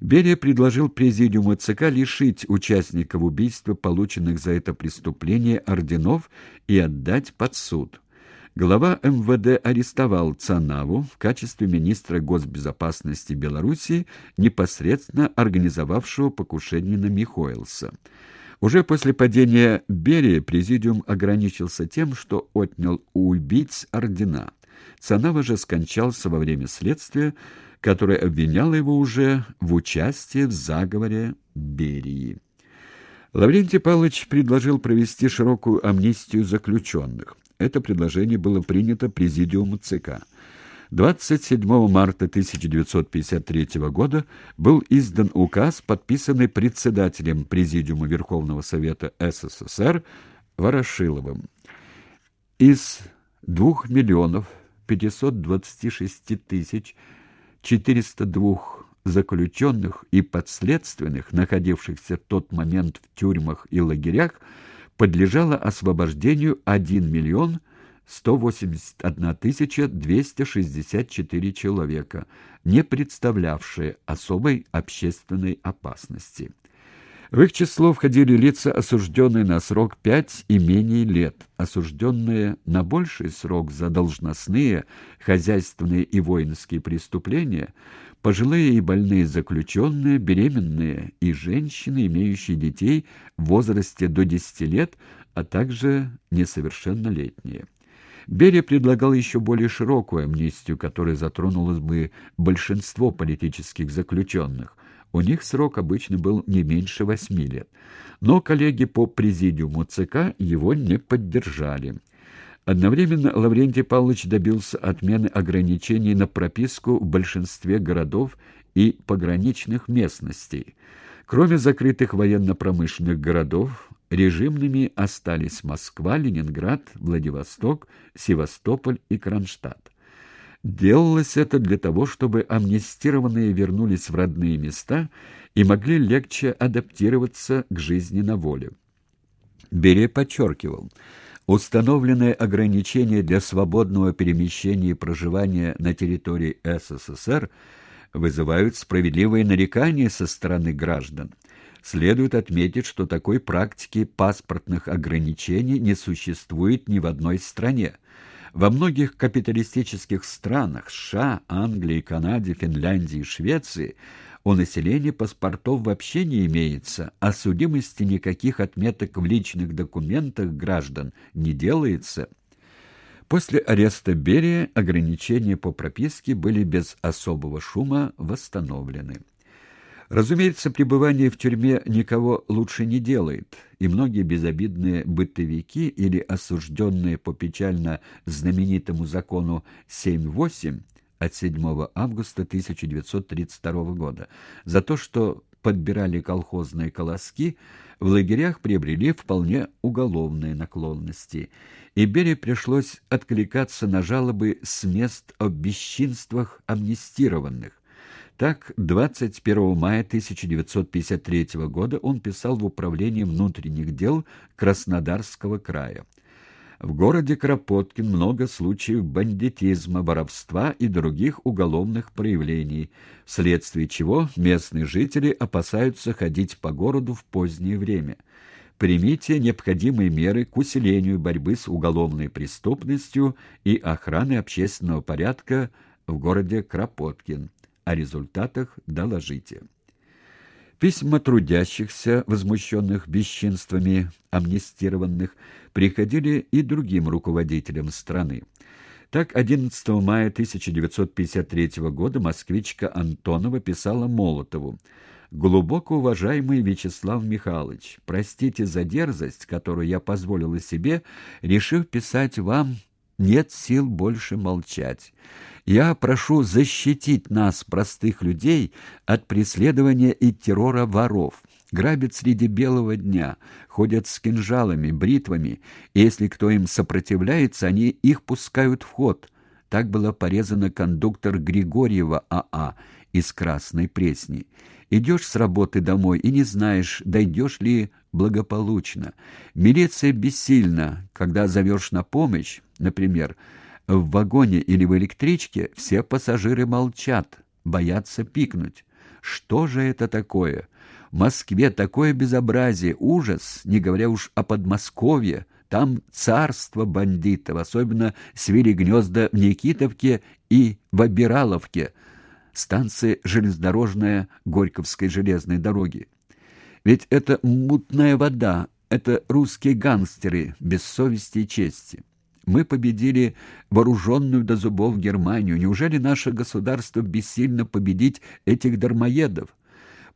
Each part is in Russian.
Берия предложил президиуму ЦК лишить участников убийства, полученных за это преступление, орденов и отдать под суд. Глава МВД арестовал Цанаву в качестве министра госбезопасности Белоруссии, непосредственно организовавшего покушение на Михоэлса. Уже после падения Берии президиум ограничился тем, что отнял у убийц ордена. Цанава же скончался во время следствия, которое обвиняло его уже в участии в заговоре Берии. Лаврентий Павлович предложил провести широкую амнистию заключенных. Это предложение было принято Президиумом ЦК. 27 марта 1953 года был издан указ, подписанный председателем Президиума Верховного Совета СССР Ворошиловым. Из 2 миллионов 526 тысяч 402 заключенных и подследственных, находившихся в тот момент в тюрьмах и лагерях, подлежало освобождению 1 миллион 181 тысяча 264 человека, не представлявшие особой общественной опасности. В их число входили лица, осужденные на срок пять и менее лет, осужденные на больший срок за должностные, хозяйственные и воинские преступления, пожилые и больные заключенные, беременные и женщины, имеющие детей в возрасте до 10 лет, а также несовершеннолетние. Берия предлагал еще более широкую амнистию, которая затронула бы большинство политических заключенных – у них срок обычно был не меньше восьми лет. Но коллеги по президиуму ЦК его не поддержали. Одновременно Лаврентий Павлович добился отмены ограничений на прописку в большинстве городов и пограничных местностей. Кроме закрытых военно-промышленных городов, режимными остались Москва, Ленинград, Владивосток, Севастополь и Кронштадт. Делалось это для того, чтобы амнистированные вернулись в родные места и могли легче адаптироваться к жизни на воле. Бере подчеркивал, установленные ограничения для свободного перемещения и проживания на территории СССР вызывают справедливые нарекания со стороны граждан. Следует отметить, что такой практики паспортных ограничений не существует ни в одной стране. Во многих капиталистических странах США, Англии, Канаде, Финляндии и Швеции у населения паспортов вообще не имеется, а судимости никаких отметок в личных документах граждан не делается. После ареста Берия ограничения по прописке были без особого шума восстановлены. Разумеется, пребывание в тюрьме никого лучше не делает, и многие безобидные бытовики или осужденные по печально знаменитому закону 7-8 от 7 августа 1932 года за то, что подбирали колхозные колоски, в лагерях приобрели вполне уголовные наклонности, и Бере пришлось откликаться на жалобы с мест о бесчинствах амнистированных, так, 21 мая 1953 года он писал в Управлении внутренних дел Краснодарского края. В городе Кропоткин много случаев бандитизма, воровства и других уголовных проявлений, вследствие чего местные жители опасаются ходить по городу в позднее время. Примите необходимые меры к усилению борьбы с уголовной преступностью и охраны общественного порядка в городе Кропоткин. О результатах доложите. Письма трудящихся, возмущенных бесчинствами амнистированных, приходили и другим руководителям страны. Так, 11 мая 1953 года москвичка Антонова писала Молотову «Глубоко уважаемый Вячеслав Михайлович, простите за дерзость, которую я позволила себе, решив писать вам нет сил больше молчать. Я прошу защитить нас, простых людей, от преследования и террора воров. Грабят среди белого дня, ходят с кинжалами, бритвами, и если кто им сопротивляется, они их пускают в ход. Так было порезано кондуктор Григорьева АА а из Красной Пресни. Идешь с работы домой и не знаешь, дойдешь ли благополучно. Милиция бессильна, когда зовешь на помощь, например, в вагоне или в электричке все пассажиры молчат, боятся пикнуть. Что же это такое? В Москве такое безобразие, ужас, не говоря уж о Подмосковье. Там царство бандитов, особенно свели гнезда в Никитовке и в Обираловке, станции железнодорожная Горьковской железной дороги. Ведь это мутная вода, это русские гангстеры без совести и чести. Мы победили вооруженную до зубов Германию. Неужели наше государство бессильно победить этих дармоедов?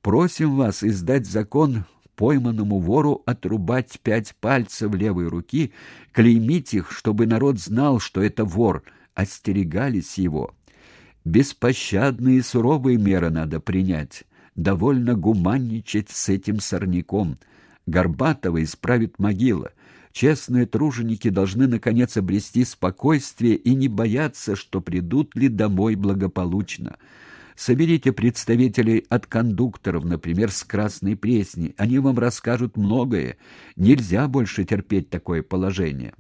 Просим вас издать закон пойманному вору отрубать пять пальцев левой руки, клеймить их, чтобы народ знал, что это вор, остерегались его. Беспощадные суровые меры надо принять. Довольно гуманничать с этим сорняком. Горбатого исправит могила. Честные труженики должны, наконец, обрести спокойствие и не бояться, что придут ли домой благополучно. Соберите представителей от кондукторов, например, с Красной Пресни. Они вам расскажут многое. Нельзя больше терпеть такое положение.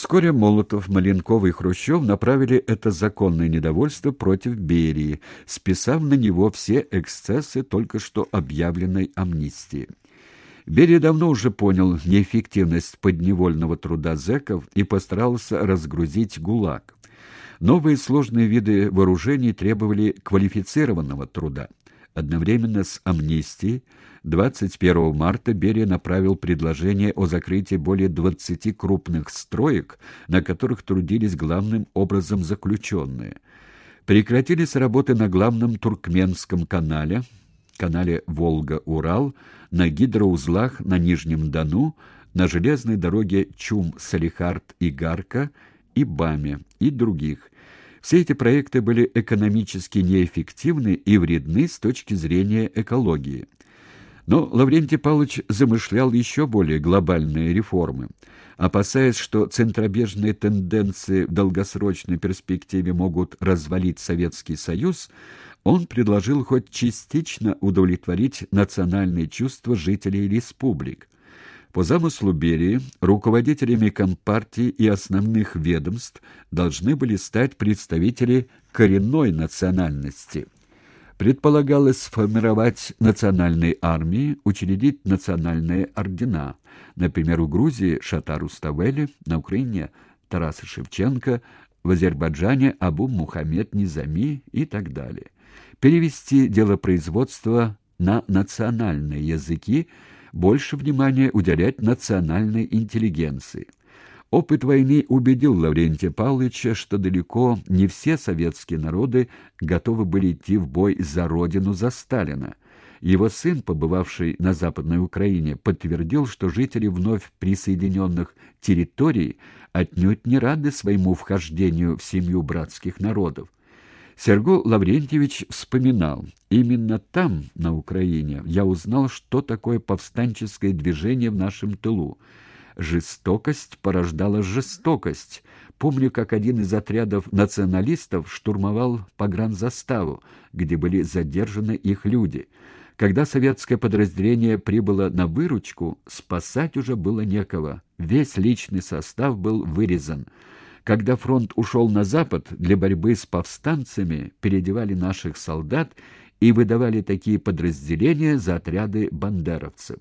Вскоре Молотов, Маленков и Хрущев направили это законное недовольство против Берии, списав на него все эксцессы только что объявленной амнистии. Берия давно уже понял неэффективность подневольного труда зэков и постарался разгрузить ГУЛАГ. Новые сложные виды вооружений требовали квалифицированного труда. Одновременно с амнистией 21 марта Берия направил предложение о закрытии более 20 крупных строек, на которых трудились главным образом заключенные. Прекратились работы на главном Туркменском канале, канале Волга-Урал, на гидроузлах на Нижнем Дону, на железной дороге Чум-Салихард-Игарка и Баме и других. Все эти проекты были экономически неэффективны и вредны с точки зрения экологии. Но Лаврентий Павлович замышлял еще более глобальные реформы. Опасаясь, что центробежные тенденции в долгосрочной перспективе могут развалить Советский Союз, он предложил хоть частично удовлетворить национальные чувства жителей республик. По замыслу Берии, руководителями Компартии и основных ведомств должны были стать представители коренной национальности. Предполагалось сформировать национальные армии, учредить национальные ордена, например, у Грузии Шатару Ставели, на Украине Тараса Шевченко, в Азербайджане Абу Мухаммед Низами и так далее. Перевести дело производства на национальные языки – больше внимания уделять национальной интеллигенции. Опыт войны убедил Лаврентия Павловича, что далеко не все советские народы готовы были идти в бой за родину, за Сталина. Его сын, побывавший на Западной Украине, подтвердил, что жители вновь присоединенных территорий отнюдь не рады своему вхождению в семью братских народов. Серго Лаврентьевич вспоминал, именно там, на Украине, я узнал, что такое повстанческое движение в нашем тылу. Жестокость порождала жестокость. Помню, как один из отрядов националистов штурмовал погранзаставу, где были задержаны их люди. Когда советское подразделение прибыло на выручку, спасать уже было некого. Весь личный состав был вырезан. Когда фронт ушел на запад, для борьбы с повстанцами переодевали наших солдат и выдавали такие подразделения за отряды бандеровцев.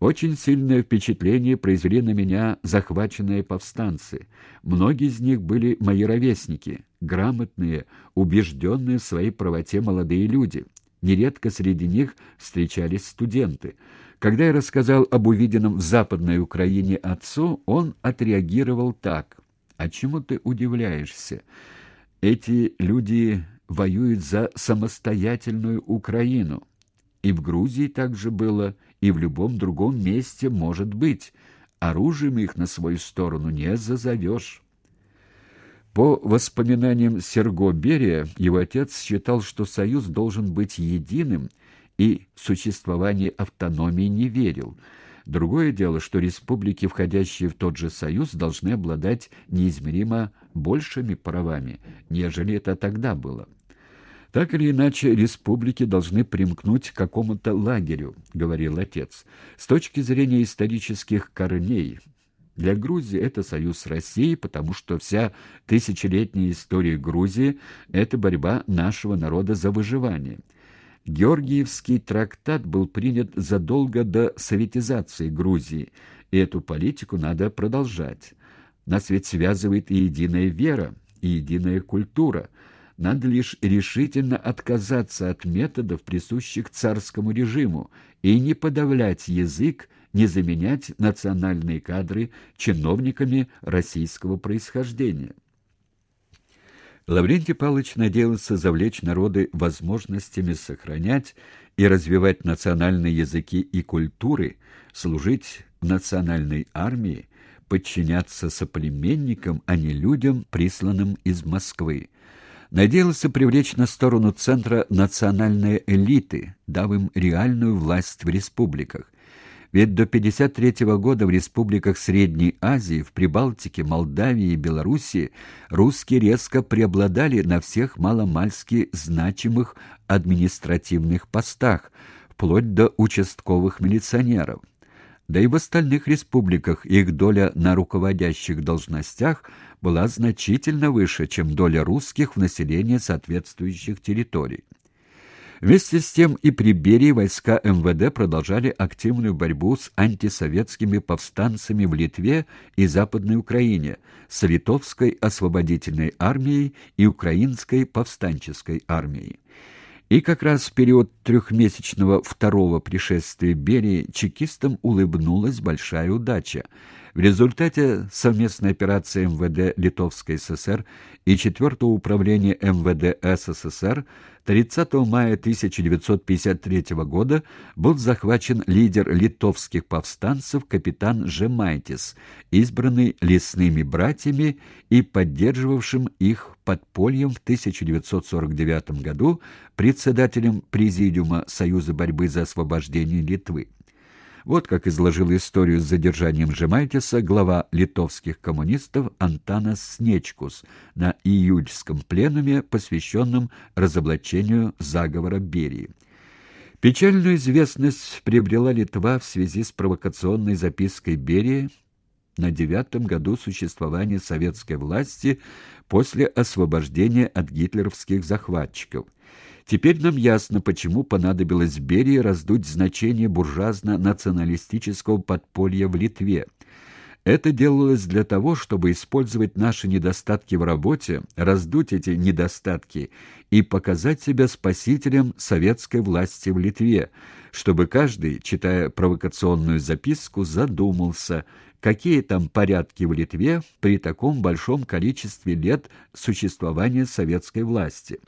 Очень сильное впечатление произвели на меня захваченные повстанцы. Многие из них были мои ровесники, грамотные, убежденные в своей правоте молодые люди. Нередко среди них встречались студенты. Когда я рассказал об увиденном в Западной Украине отцу, он отреагировал так – а чему ты удивляешься? Эти люди воюют за самостоятельную Украину. И в Грузии так же было, и в любом другом месте может быть. Оружием их на свою сторону не зазовешь. По воспоминаниям Серго Берия, его отец считал, что союз должен быть единым и в существование автономии не верил – Другое дело, что республики, входящие в тот же союз, должны обладать неизмеримо большими правами, нежели это тогда было. Так или иначе, республики должны примкнуть к какому-то лагерю, говорил отец. С точки зрения исторических корней, Для Грузии это союз с Россией, потому что вся тысячелетняя история Грузии – это борьба нашего народа за выживание. Георгиевский трактат был принят задолго до советизации Грузии, и эту политику надо продолжать. Нас ведь связывает и единая вера, и единая культура. Надо лишь решительно отказаться от методов, присущих царскому режиму, и не подавлять язык, не заменять национальные кадры чиновниками российского происхождения. Лаврентий Павлович надеялся завлечь народы возможностями сохранять и развивать национальные языки и культуры, служить в национальной армии, подчиняться соплеменникам, а не людям, присланным из Москвы. Надеялся привлечь на сторону центра национальные элиты, дав им реальную власть в республиках. Ведь до 1953 года в республиках Средней Азии, в Прибалтике, Молдавии и Белоруссии русские резко преобладали на всех маломальски значимых административных постах, вплоть до участковых милиционеров. Да и в остальных республиках их доля на руководящих должностях была значительно выше, чем доля русских в населении соответствующих территорий. Вместе с тем и при Берии войска МВД продолжали активную борьбу с антисоветскими повстанцами в Литве и Западной Украине, с Литовской освободительной армией и Украинской повстанческой армией. И как раз в период трехмесячного второго пришествия Берии чекистам улыбнулась большая удача. В результате совместной операции МВД Литовской ССР и 4 управления МВД СССР 30 мая 1953 года был захвачен лидер литовских повстанцев капитан Жемайтис, избранный лесными братьями и поддерживавшим их подпольем в 1949 году председателем Президиума Союза борьбы за освобождение Литвы. Вот как изложил историю с задержанием Жемайтиса глава литовских коммунистов Антанас Снечкус на июльском пленуме, посвященном разоблачению заговора Берии. Печальную известность приобрела Литва в связи с провокационной запиской Берии на девятом году существования советской власти после освобождения от гитлеровских захватчиков. Теперь нам ясно, почему понадобилось Берии раздуть значение буржуазно-националистического подполья в Литве. Это делалось для того, чтобы использовать наши недостатки в работе, раздуть эти недостатки и показать себя спасителем советской власти в Литве, чтобы каждый, читая провокационную записку, задумался, какие там порядки в Литве при таком большом количестве лет существования советской власти.